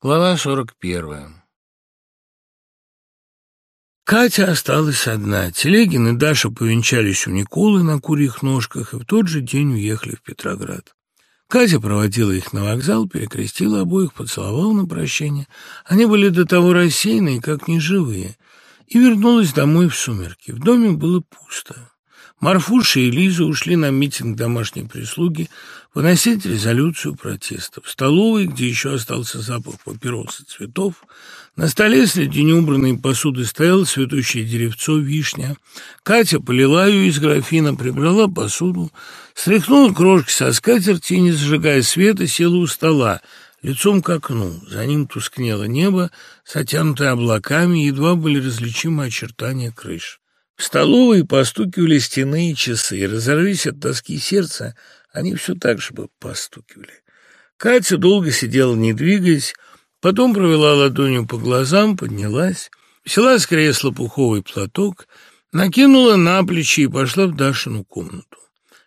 Глава сорок первая. Катя осталась одна. Телегин и Даша повенчались у Николы на курьих ножках и в тот же день уехали в Петроград. Катя проводила их на вокзал, перекрестила обоих, поцеловала на прощание. Они были до того рассеяны, как неживые, и вернулась домой в сумерки. В доме было пусто. Марфуша и Лиза ушли на митинг домашней прислуги выносить резолюцию протеста. В столовой, где еще остался запах папирос и цветов, на столе среди неубранной посуды стояло цветущее деревцо вишня. Катя полила ее из графина, прибрала посуду, стряхнула крошки со скатерти и, не зажигая света, села у стола, лицом к окну. За ним тускнело небо, затянутое облаками, едва были различимы очертания крыш. В столовой постукивали стены и часы, разорвись от тоски сердца, они все так же бы постукивали. Катя долго сидела, не двигаясь, потом провела ладонью по глазам, поднялась, взяла с кресла пуховый платок, накинула на плечи и пошла в Дашину комнату.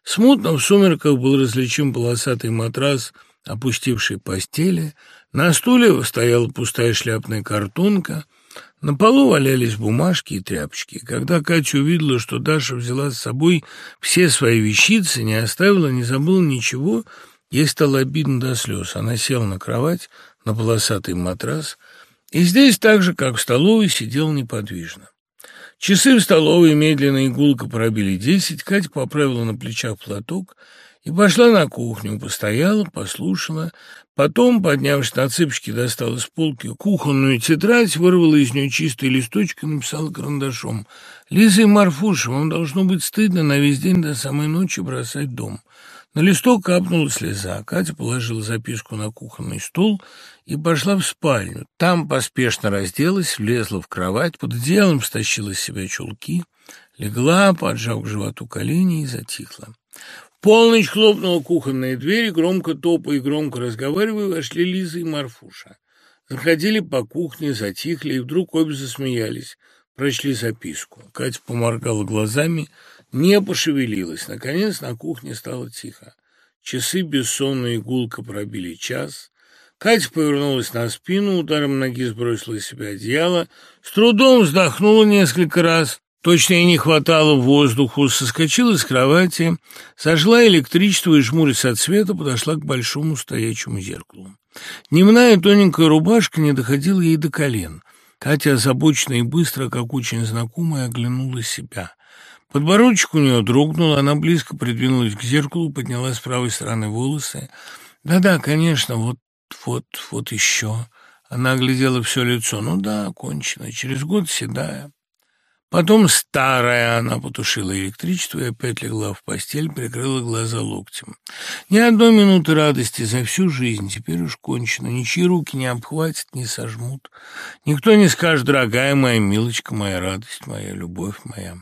Смутно в сумерках был различим полосатый матрас, опустивший постели, на стуле стояла пустая шляпная картонка — на полу валялись бумажки и тряпочки. Когда Катя увидела, что Даша взяла с собой все свои вещицы, не оставила, не забыла ничего, ей стало обидно до слез. Она села на кровать, на полосатый матрас, и здесь так же, как в столовой, сидела неподвижно. Часы в столовой медленно и гулко пробили десять, Катя поправила на плечах платок и пошла на кухню, постояла, послушала, потом, поднявшись на цыпочки, достала с полки кухонную тетрадь, вырвала из нее чистый листочек и написала карандашом. «Лиза и Марфуша, вам должно быть стыдно на весь день до самой ночи бросать дом». На листок капнула слеза. Катя положила записку на кухонный стол и пошла в спальню. Там поспешно разделась, влезла в кровать, под одеялом стащила с себя чулки, легла, поджав к животу колени и затихла полночь хлопнула кухонная дверь, громко топая и громко разговаривая, вошли Лиза и Марфуша. Заходили по кухне, затихли, и вдруг обе засмеялись, прочли записку. Катя поморгала глазами, не пошевелилась. Наконец на кухне стало тихо. Часы бессонные гулко пробили час. Катя повернулась на спину, ударом ноги сбросила из себя одеяло, с трудом вздохнула несколько раз, Точно ей не хватало воздуху, соскочила с кровати, сожгла электричество и, жмурясь от света, подошла к большому стоячему зеркалу. Дневная тоненькая рубашка не доходила ей до колен. Катя озабоченно и быстро, как очень знакомая, оглянула себя. Подбородочек у нее дрогнул, она близко придвинулась к зеркалу, подняла с правой стороны волосы. «Да-да, конечно, вот, вот, вот еще». Она оглядела все лицо. «Ну да, кончено. Через год седая». Потом старая она потушила электричество и опять легла в постель, прикрыла глаза локтем. Ни одной минуты радости за всю жизнь теперь уж кончено. Ничьи руки не обхватят, не сожмут. Никто не скажет, дорогая моя милочка, моя радость, моя любовь моя.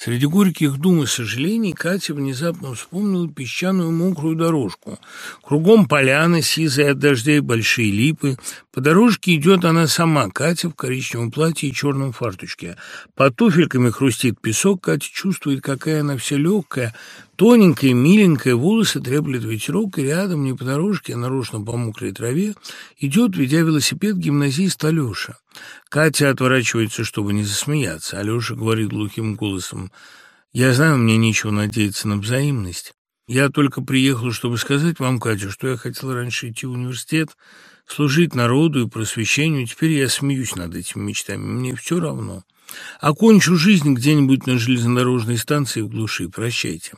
Среди горьких дум и сожалений Катя внезапно вспомнила песчаную мокрую дорожку. Кругом поляны, сизые от дождей, большие липы. По дорожке идет она сама, Катя в коричневом платье и черном фарточке. Под туфельками хрустит песок, Катя чувствует, какая она вся легкая, Тоненькая, миленькая, волосы треплет ветерок, и рядом, не по дорожке, а нарочно по мокрой траве, идет, ведя велосипед, гимназист Алеша. Катя отворачивается, чтобы не засмеяться. Алеша говорит глухим голосом, «Я знаю, мне нечего надеяться на взаимность. Я только приехал, чтобы сказать вам, Катя, что я хотел раньше идти в университет, служить народу и просвещению. Теперь я смеюсь над этими мечтами. Мне все равно. Окончу жизнь где-нибудь на железнодорожной станции в глуши. Прощайте».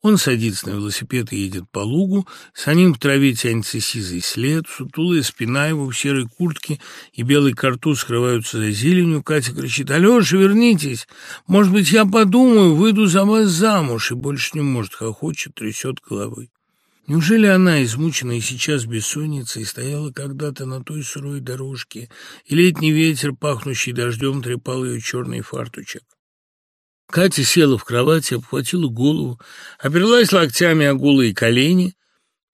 Он садится на велосипед и едет по лугу, за ним в траве тянется сизый след, сутулая спина его в серой куртке и белый картуз скрываются за зеленью. Катя кричит «Алеша, вернитесь! Может быть, я подумаю, выйду за вас замуж!» И больше не может, хохочет, трясет головой. Неужели она, измученная сейчас бессонницей, стояла когда-то на той сырой дорожке, и летний ветер, пахнущий дождем, трепал ее черный фартучек? Катя села в кровати, обхватила голову, оперлась локтями о голые колени,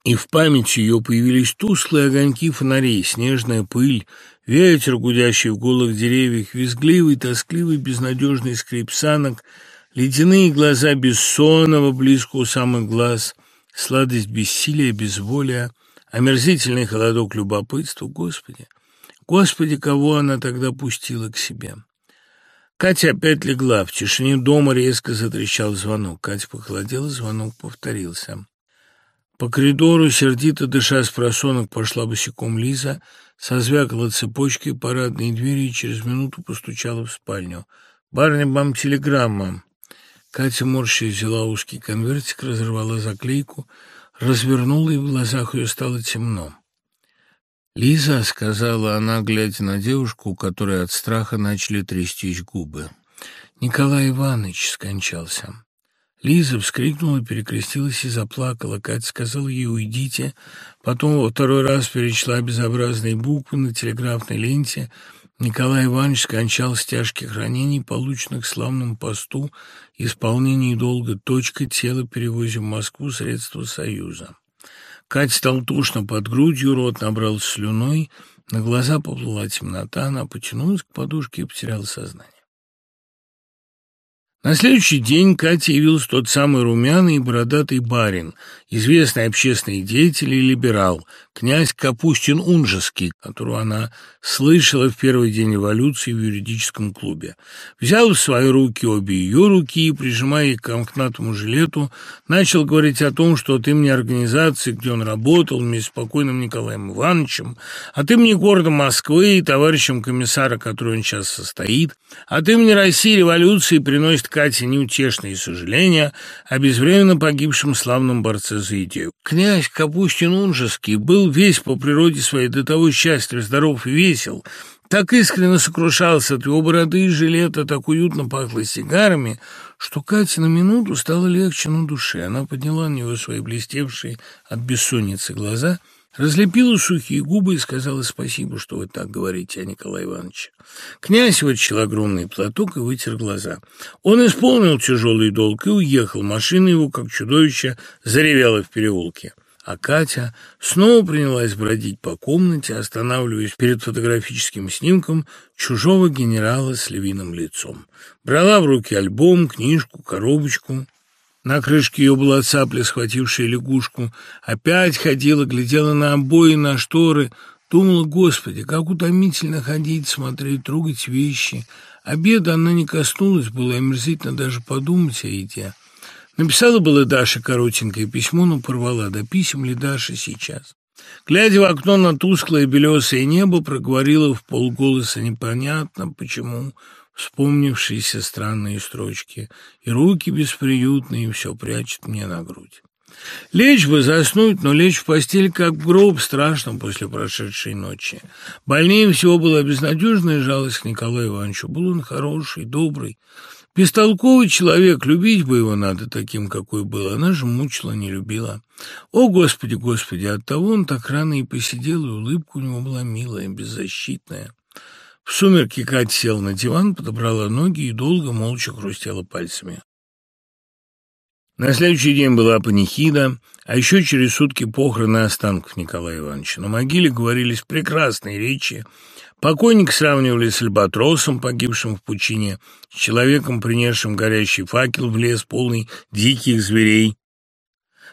и в памяти ее появились тусклые огоньки фонарей, снежная пыль, ветер, гудящий в голых деревьях, визгливый, тоскливый, безнадежный скрип санок, ледяные глаза бессонного, близко у самых глаз, сладость бессилия, безволия, омерзительный холодок любопытства. Господи, Господи, кого она тогда пустила к себе? Катя опять легла. В тишине дома резко затрещал звонок. Катя похолодела, звонок повторился. По коридору, сердито дыша с просонок, пошла босиком Лиза, созвякала цепочкой парадной двери и через минуту постучала в спальню. «Барня, вам телеграмма!» Катя морщи взяла узкий конвертик, разорвала заклейку, развернула, и в глазах ее стало темно. «Лиза», — сказала она, глядя на девушку, у которой от страха начали трястись губы. «Николай Иванович скончался». Лиза вскрикнула, перекрестилась и заплакала. Катя сказала ей «Уйдите». Потом во второй раз перечла безобразные буквы на телеграфной ленте. Николай Иванович скончался тяжких ранений, полученных в славном посту, исполнении долга. Точка тела перевозим в Москву средства Союза. Катя стал тушно под грудью, рот набрал слюной, на глаза поплыла темнота, она потянулась к подушке и потеряла сознание. На следующий день Кате явился тот самый румяный и бородатый барин, известный общественный деятель и либерал, князь Капустин-Унжеский, которого она слышала в первый день революции в юридическом клубе. Взял в свои руки обе ее руки и, прижимая их к комкнатому жилету, начал говорить о том, что от имени организации, где он работал вместе с покойным Николаем Ивановичем, от имени города Москвы и товарищем комиссара, который он сейчас состоит, от имени России революции приносит Кате неутешные сожаления о безвременно погибшем славном борце за идею. Князь Капустин-Унжеский был весь по природе своей до того счастлив, здоров и весел, так искренне сокрушался от его бороды и жилета, так уютно пахло сигарами, что Кате на минуту стало легче на душе. Она подняла на него свои блестевшие от бессонницы глаза — разлепила сухие губы и сказала спасибо, что вы так говорите о Николае Ивановиче. Князь вытащил огромный платок и вытер глаза. Он исполнил тяжелый долг и уехал. Машина его, как чудовище, заревела в переулке. А Катя снова принялась бродить по комнате, останавливаясь перед фотографическим снимком чужого генерала с львиным лицом. Брала в руки альбом, книжку, коробочку. На крышке ее была цапля, схватившая лягушку. Опять ходила, глядела на обои, на шторы. Думала, господи, как утомительно ходить, смотреть, трогать вещи. Обеда она не коснулась, было омерзительно даже подумать о еде. Написала было Даша коротенькое письмо, но порвала. Да писем ли Даша сейчас? Глядя в окно на тусклое белесое небо, проговорила в полголоса непонятно, почему вспомнившиеся странные строчки, и руки бесприютные все прячет мне на грудь. Лечь бы, заснуть, но лечь в постель, как в гроб, страшно после прошедшей ночи. Больнее всего была безнадежная жалость к Николаю Ивановичу. Был он хороший, добрый, бестолковый человек, любить бы его надо таким, какой был. Она же мучила, не любила. О, Господи, Господи, оттого он так рано и посидел, и улыбка у него была милая, беззащитная. В сумерки Катя села на диван, подобрала ноги и долго молча хрустела пальцами. На следующий день была панихида, а еще через сутки похороны останков Николая Ивановича. На могиле говорились прекрасные речи. Покойник сравнивали с альбатросом, погибшим в пучине, с человеком, принесшим горящий факел в лес, полный диких зверей.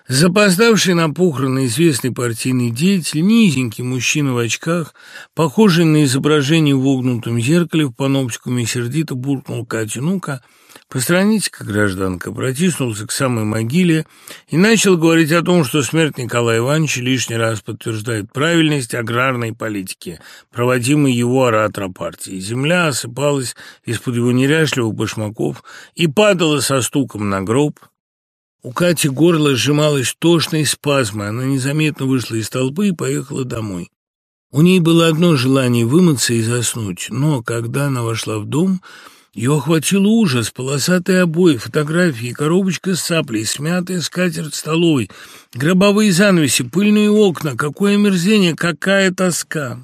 Запоздавший на похороны известный партийный деятель, низенький мужчина в очках, похожий на изображение в вогнутом зеркале, в паноптикуме сердито буркнул Катю, ну-ка, постраните-ка, гражданка, протиснулся к самой могиле и начал говорить о том, что смерть Николая Ивановича лишний раз подтверждает правильность аграрной политики, проводимой его оратора партии. Земля осыпалась из-под его неряшливых башмаков и падала со стуком на гроб, у Кати горло сжималось тошной спазмой. Она незаметно вышла из толпы и поехала домой. У ней было одно желание вымыться и заснуть, но когда она вошла в дом, ее охватил ужас, полосатые обои, фотографии, коробочка с саплей, смятая скатерть столовой, гробовые занавеси, пыльные окна. Какое омерзение, какая тоска!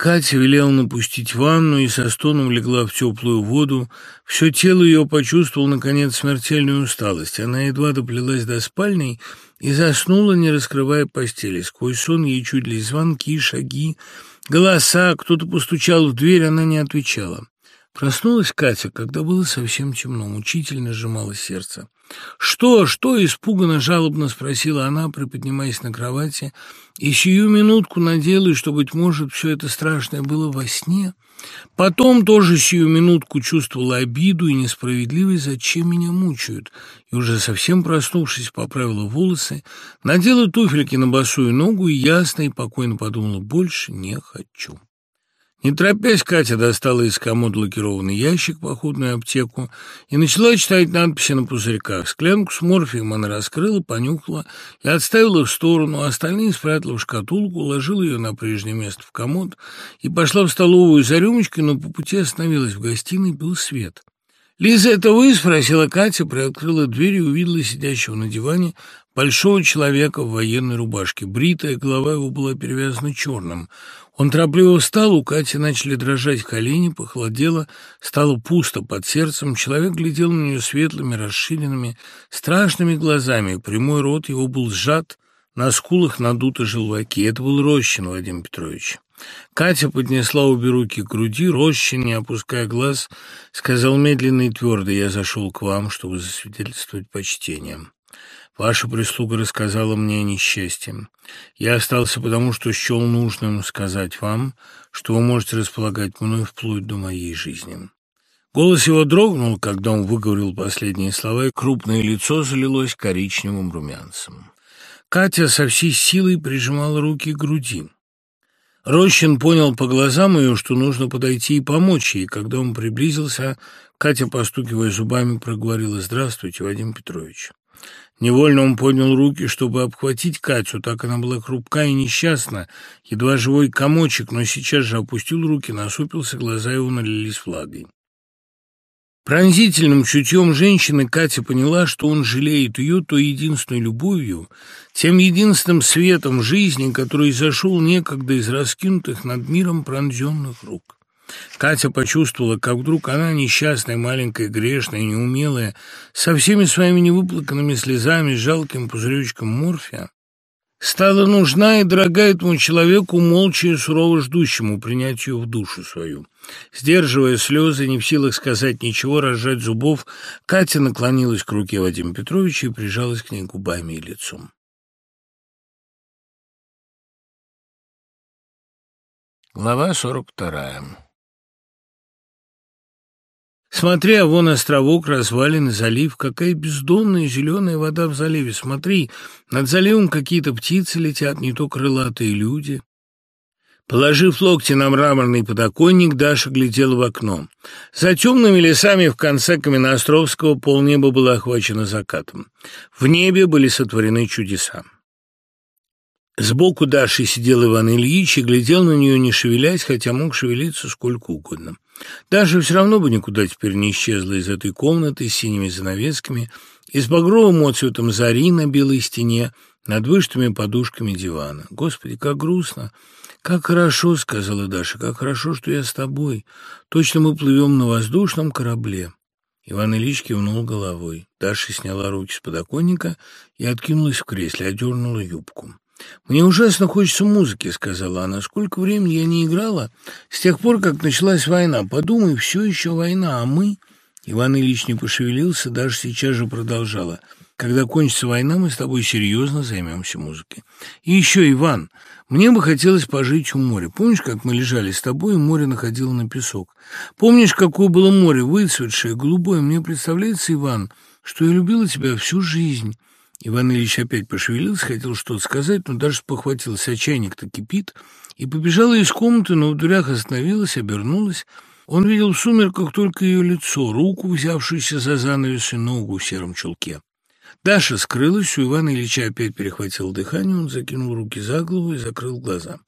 Катя велела напустить ванну и со стоном легла в теплую воду. Все тело ее почувствовало, наконец, смертельную усталость. Она едва доплелась до спальни и заснула, не раскрывая постели. Сквозь сон ей чудились звонки, шаги, голоса. Кто-то постучал в дверь, она не отвечала. Проснулась Катя, когда было совсем темно, мучительно сжимало сердце. «Что, что?» — испуганно, жалобно спросила она, приподнимаясь на кровати, и сию минутку надеялась, что, быть может, все это страшное было во сне. Потом тоже сию минутку чувствовала обиду и несправедливость, зачем меня мучают, и уже совсем проснувшись, поправила волосы, надела туфельки на босую ногу и ясно и покойно подумала, больше не хочу. Не торопясь, Катя достала из комода лакированный ящик, походную аптеку, и начала читать надписи на пузырьках. Склянку с морфием она раскрыла, понюхала и отставила в сторону, а остальные спрятала в шкатулку, уложила ее на прежнее место в комод и пошла в столовую за рюмочкой, но по пути остановилась в гостиной, был свет. «Лиза, это вы?» — спросила Катя, приоткрыла дверь и увидела сидящего на диване большого человека в военной рубашке. Бритая голова его была перевязана черным. Он торопливо встал, у Кати начали дрожать колени, похолодело, стало пусто под сердцем. Человек глядел на нее светлыми, расширенными, страшными глазами. Прямой рот его был сжат, на скулах надуты желваки. Это был Рощин Владимир Петрович. Катя поднесла обе руки к груди, Рощин, не опуская глаз, сказал медленно и твердо, «Я зашел к вам, чтобы засвидетельствовать почтением». Ваша прислуга рассказала мне о несчастье. Я остался потому, что счел нужным сказать вам, что вы можете располагать мной вплоть до моей жизни». Голос его дрогнул, когда он выговорил последние слова, и крупное лицо залилось коричневым румянцем. Катя со всей силой прижимала руки к груди. Рощин понял по глазам ее, что нужно подойти и помочь ей. Когда он приблизился, Катя, постукивая зубами, проговорила «Здравствуйте, Вадим Петрович». Невольно он поднял руки, чтобы обхватить Катю, так она была хрупка и несчастна, едва живой комочек, но сейчас же опустил руки, насупился, глаза его налились влагой. Пронзительным чутьем женщины Катя поняла, что он жалеет ее той единственной любовью, тем единственным светом жизни, который зашел некогда из раскинутых над миром пронзенных рук. Катя почувствовала, как вдруг она, несчастная, маленькая, грешная, неумелая, со всеми своими невыплаканными слезами, с жалким пузыречком морфия, стала нужна и дорога этому человеку, молча и сурово ждущему принять ее в душу свою. Сдерживая слезы, не в силах сказать ничего, разжать зубов, Катя наклонилась к руке Вадима Петровича и прижалась к ней губами и лицом. Глава сорок вторая Смотри, а вон островок, развалины, залив. Какая бездонная зеленая вода в заливе. Смотри, над заливом какие-то птицы летят, не то крылатые люди. Положив локти на мраморный подоконник, Даша глядела в окно. За темными лесами в конце Каменноостровского полнеба было охвачено закатом. В небе были сотворены чудеса. Сбоку Даши сидел Иван Ильич и глядел на нее, не шевелясь, хотя мог шевелиться сколько угодно. Даша все равно бы никуда теперь не исчезла из этой комнаты с синими занавесками и с багровым отцветом зари на белой стене над вышитыми подушками дивана. «Господи, как грустно!» «Как хорошо», — сказала Даша, — «как хорошо, что я с тобой. Точно мы плывем на воздушном корабле». Иван Ильич кивнул головой. Даша сняла руки с подоконника и откинулась в кресле, одернула юбку. «Мне ужасно хочется музыки», — сказала она. «Сколько времени я не играла? С тех пор, как началась война. Подумай, все еще война, а мы...» Иван Ильич не пошевелился, даже сейчас же продолжала. «Когда кончится война, мы с тобой серьезно займемся музыкой. И еще, Иван, мне бы хотелось пожить у моря. Помнишь, как мы лежали с тобой, и море находило на песок? Помнишь, какое было море, выцветшее, голубое? Мне представляется, Иван, что я любила тебя всю жизнь». Иван Ильич опять пошевелился, хотел что-то сказать, но даже спохватился, чайник-то кипит, и побежала из комнаты, но в дверях остановилась, обернулась. Он видел в сумерках только ее лицо, руку, взявшуюся за занавес, и ногу в сером чулке. Даша скрылась, у Ивана Ильича опять перехватил дыхание, он закинул руки за голову и закрыл глаза.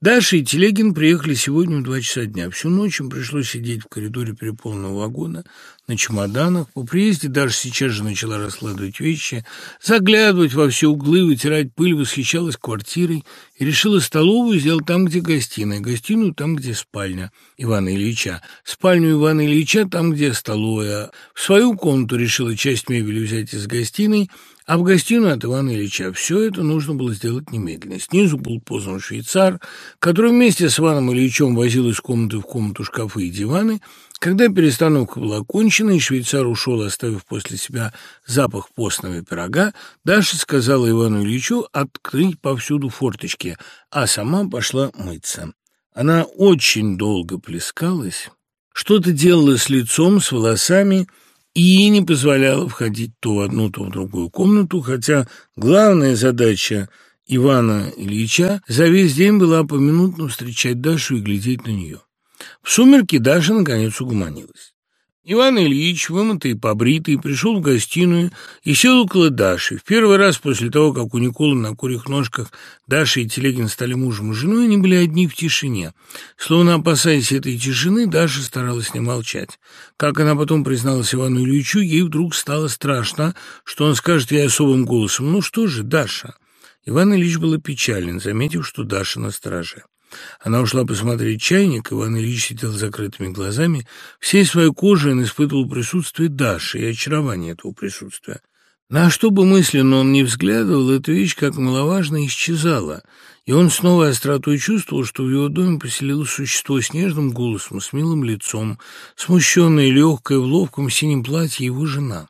Даша и Телегин приехали сегодня в два часа дня. Всю ночь им пришлось сидеть в коридоре переполненного вагона, на чемоданах. По приезде Даша сейчас же начала раскладывать вещи, заглядывать во все углы, вытирать пыль, восхищалась квартирой и решила столовую сделать там, где гостиная, гостиную там, где спальня Ивана Ильича, спальню Ивана Ильича там, где столовая. В свою комнату решила часть мебели взять из гостиной, А в гостиную от Ивана Ильича все это нужно было сделать немедленно. Снизу был поздно швейцар, который вместе с Иваном Ильичем возил из комнаты в комнату шкафы и диваны. Когда перестановка была окончена, и швейцар ушел, оставив после себя запах постного пирога, Даша сказала Ивану Ильичу открыть повсюду форточки, а сама пошла мыться. Она очень долго плескалась, что-то делала с лицом, с волосами – и не позволяла входить то в одну, то в другую комнату, хотя главная задача Ивана Ильича за весь день была поминутно встречать Дашу и глядеть на нее. В сумерки Даша наконец угомонилась. Иван Ильич, вымытый и побритый, пришел в гостиную и сел около Даши. В первый раз после того, как у Николы на курьих ножках Даша и Телегин стали мужем и женой, они были одни в тишине. Словно опасаясь этой тишины, Даша старалась не молчать. Как она потом призналась Ивану Ильичу, ей вдруг стало страшно, что он скажет ей особым голосом «Ну что же, Даша?» Иван Ильич был печален, заметив, что Даша на страже. Она ушла посмотреть чайник, Иван Ильич сидел с закрытыми глазами. Всей своей кожей он испытывал присутствие Даши и очарование этого присутствия. На что бы мысленно он не взглядывал, эта вещь, как маловажно, исчезала, и он с новой остротой чувствовал, что в его доме поселилось существо с нежным голосом, с милым лицом, смущенное и легкое в ловком синем платье его жена.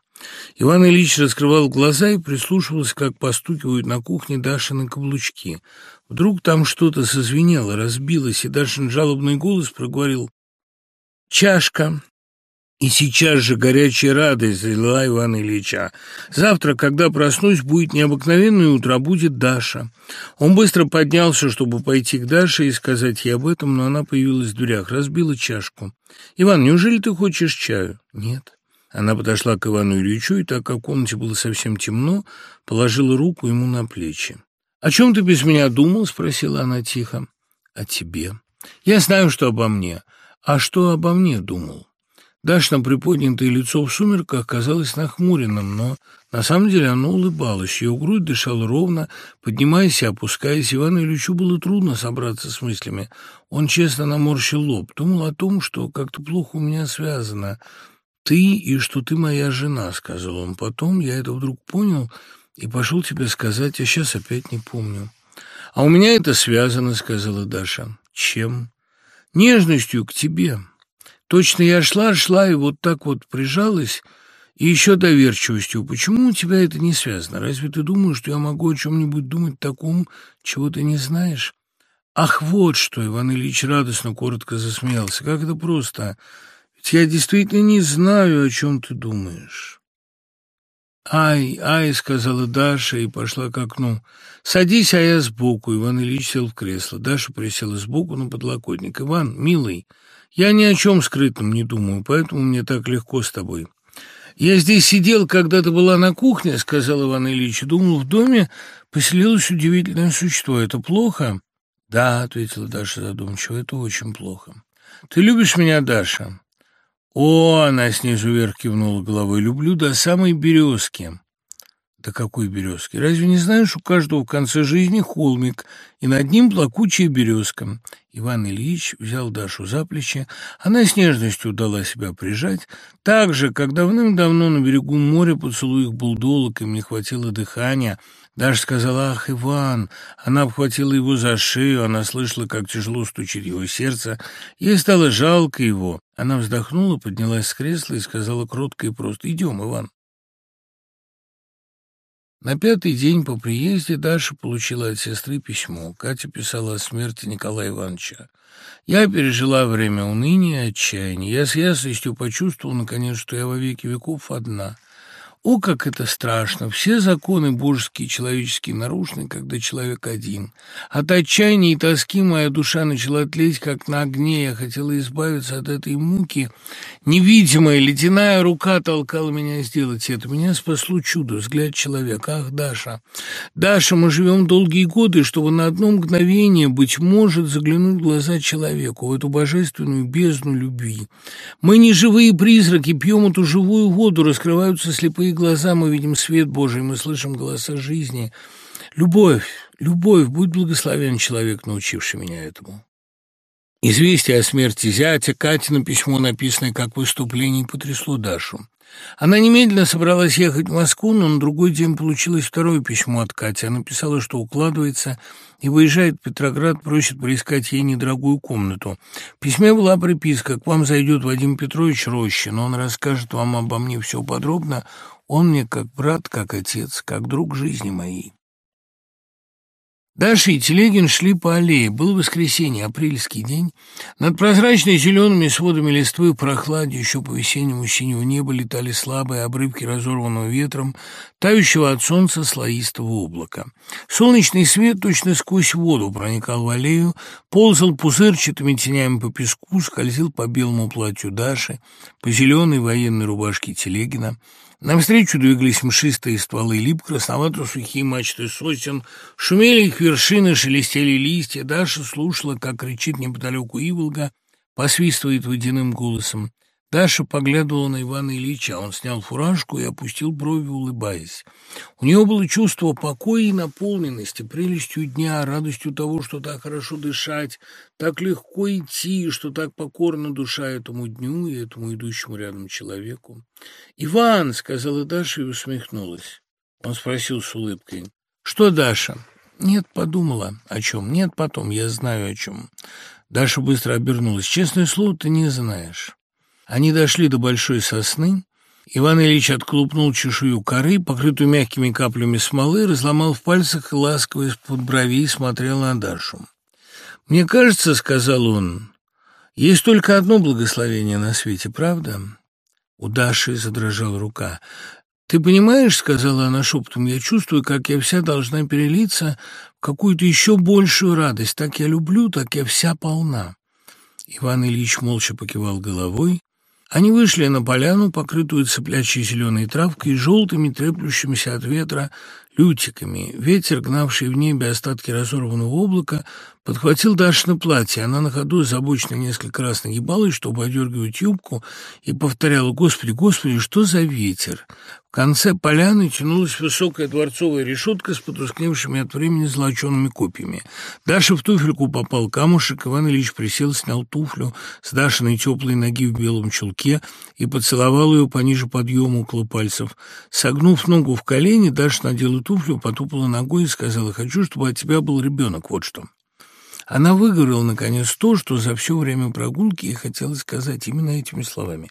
Иван Ильич раскрывал глаза и прислушивался, как постукивают на кухне Дашины каблучки. Вдруг там что-то созвенело, разбилось, и Дашин жалобный голос проговорил «Чашка». И сейчас же горячая радость залила Ивана Ильича. Завтра, когда проснусь, будет необыкновенное утро, будет Даша. Он быстро поднялся, чтобы пойти к Даше и сказать ей об этом, но она появилась в дверях, разбила чашку. «Иван, неужели ты хочешь чаю?» «Нет». Она подошла к Ивану Ильичу, и так как в комнате было совсем темно, положила руку ему на плечи. «О чем ты без меня думал?» — спросила она тихо. «О тебе. Я знаю, что обо мне. А что обо мне думал?» Дашна приподнятое лицо в сумерках казалось нахмуренным, но на самом деле оно улыбалось. Ее грудь дышала ровно, поднимаясь и опускаясь. Ивану Ильичу было трудно собраться с мыслями. Он честно наморщил лоб, думал о том, что как-то плохо у меня связано — «Ты и что ты моя жена», — сказал он. Потом я это вдруг понял и пошел тебе сказать, а сейчас опять не помню. «А у меня это связано», — сказала Даша. «Чем?» «Нежностью к тебе. Точно я шла, шла и вот так вот прижалась, и еще доверчивостью. Почему у тебя это не связано? Разве ты думаешь, что я могу о чем-нибудь думать таком, чего ты не знаешь?» «Ах, вот что!» — Иван Ильич радостно, коротко засмеялся. «Как это просто!» Я действительно не знаю, о чем ты думаешь. «Ай, ай», — сказала Даша и пошла к окну. «Садись, а я сбоку». Иван Ильич сел в кресло. Даша присела сбоку на подлокотник. «Иван, милый, я ни о чем скрытом не думаю, поэтому мне так легко с тобой». «Я здесь сидел, когда ты была на кухне», — сказал Иван Ильич, — «думал, в доме поселилось удивительное существо. Это плохо?» «Да», — ответила Даша задумчиво, — «это очень плохо». «Ты любишь меня, Даша?» «О!» — она снизу вверх кивнула головой. «Люблю до самой березки». «Да какой березки? Разве не знаешь, у каждого в конце жизни холмик, и над ним плакучая березка?» Иван Ильич взял Дашу за плечи. Она с нежностью дала себя прижать. Так же, как давным-давно на берегу моря поцелуй их был им не хватило дыхания — Даша сказала «Ах, Иван!» Она обхватила его за шею, она слышала, как тяжело стучит его сердце. Ей стало жалко его. Она вздохнула, поднялась с кресла и сказала кротко и просто «Идем, Иван». На пятый день по приезде Даша получила от сестры письмо. Катя писала о смерти Николая Ивановича. «Я пережила время уныния и отчаяния. Я с ясностью почувствовала, наконец, что я во веки веков одна». О, как это страшно! Все законы божеские и человеческие нарушены, когда человек один. От отчаяния и тоски моя душа начала тлеть, как на огне. Я хотела избавиться от этой муки. Невидимая ледяная рука толкала меня сделать это. Меня спасло чудо, взгляд человека. Ах, Даша! Даша, мы живем долгие годы, чтобы на одно мгновение, быть может, заглянуть в глаза человеку, в эту божественную бездну любви. Мы не живые призраки, пьем эту живую воду, раскрываются слепые глаза мы видим свет Божий, мы слышим голоса жизни. Любовь, любовь, будь благословен человек, научивший меня этому. Известие о смерти зятя, Катина письмо, написанное как выступление, потрясло Дашу. Она немедленно собралась ехать в Москву, но на другой день получилось второе письмо от Кати. Она писала, что укладывается и выезжает в Петроград, просит поискать ей недорогую комнату. В письме была приписка «К вам зайдет Вадим Петрович Рощин, он расскажет вам обо мне все подробно. Он мне как брат, как отец, как друг жизни моей». Даша и Телегин шли по аллее. Был воскресенье, апрельский день. Над прозрачной зелеными сводами листвы в прохладе еще по весеннему синего неба летали слабые обрывки разорванного ветром, тающего от солнца слоистого облака. Солнечный свет точно сквозь воду проникал в аллею, ползал пузырчатыми тенями по песку, скользил по белому платью Даши, по зеленой военной рубашке Телегина. Навстречу двигались мшистые стволы лип, красновато-сухие мачты сосен, шумели их вершины, шелестели листья. Даша слушала, как кричит неподалеку Иволга, посвистывает водяным голосом. Даша поглядывала на Ивана Ильича. Он снял фуражку и опустил брови, улыбаясь. У него было чувство покоя и наполненности, прелестью дня, радостью того, что так хорошо дышать, так легко идти, что так покорна душа этому дню и этому идущему рядом человеку. «Иван!» — сказала Даша и усмехнулась. Он спросил с улыбкой. «Что, Даша?» «Нет, подумала. О чем? Нет, потом. Я знаю, о чем». Даша быстро обернулась. «Честное слово, ты не знаешь». Они дошли до большой сосны. Иван Ильич отклупнул чешую коры, покрытую мягкими каплями смолы, разломал в пальцах и ласково из-под бровей смотрел на Дашу. «Мне кажется, — сказал он, — есть только одно благословение на свете, правда?» У Даши задрожала рука. «Ты понимаешь, — сказала она шепотом, — я чувствую, как я вся должна перелиться в какую-то еще большую радость. Так я люблю, так я вся полна». Иван Ильич молча покивал головой, они вышли на поляну, покрытую цеплячей зеленой травкой и желтыми, треплющимися от ветра лютиками. Ветер, гнавший в небе остатки разорванного облака, подхватил Дашина платье. Она на ходу озабоченно несколько раз нагибалась, чтобы одергивать юбку, и повторяла «Господи, Господи, что за ветер?» В конце поляны тянулась высокая дворцовая решетка с потускневшими от времени золочеными копьями. Даша в туфельку попал камушек, Иван Ильич присел, снял туфлю с Дашиной теплой ноги в белом чулке и поцеловал ее пониже подъема около пальцев. Согнув ногу в колени, Даша надела туфлю, потупала ногой и сказала, «Хочу, чтобы от тебя был ребенок, вот что». Она выговорила, наконец, то, что за все время прогулки ей хотелось сказать именно этими словами.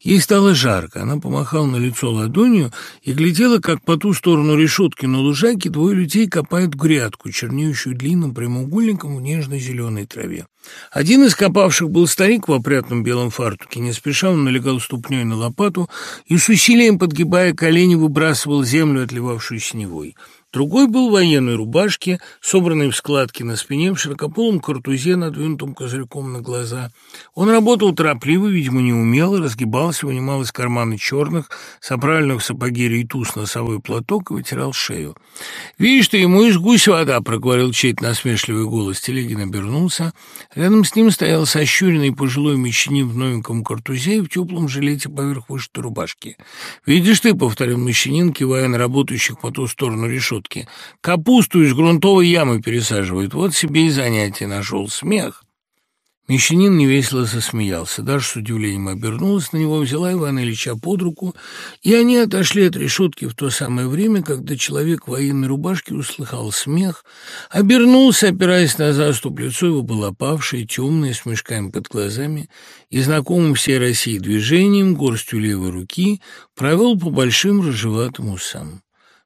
Ей стало жарко, она помахала на лицо ладонью и глядела, как по ту сторону решетки на лужайке двое людей копают грядку, чернеющую длинным прямоугольником в нежно-зеленой траве. Один из копавших был старик в опрятном белом фартуке, не спеша он налегал ступней на лопату и с усилием, подгибая колени, выбрасывал землю, отливавшую синевой. Другой был в военной рубашке, собранной в складки на спине, в широкополом картузе, надвинутом козырьком на глаза. Он работал торопливо, видимо, неумело, разгибался, вынимал из кармана черных, соправленных в сапоги рейтус носовой платок и вытирал шею. «Видишь ты, ему из гусь вода», — проговорил чей-то насмешливый голос. Телегин обернулся. Рядом с ним стоял сощуренный пожилой мещанин в новеньком картузе и в теплом жилете поверх вышитой рубашки. «Видишь ты», — повторил мещанин, кивая на работающих по ту сторону решетки, желудке. Капусту из грунтовой ямы пересаживают. Вот себе и занятие нашел. Смех. Мещанин невесело засмеялся. Даже с удивлением обернулась на него, взяла Ивана Ильича под руку, и они отошли от решетки в то самое время, когда человек в военной рубашке услыхал смех, обернулся, опираясь на заступ, лицо его было опавшее, темное, с мешками под глазами, и знакомым всей России движением, горстью левой руки, провел по большим рыжеватым усам.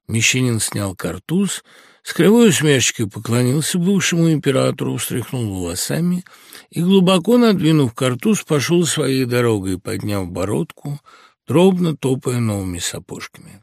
Мещанин снял картуз, с кривой усмешкой поклонился бывшему императору, встряхнул волосами и, глубоко надвинув картуз, пошел своей дорогой, подняв бородку, дробно топая новыми сапожками.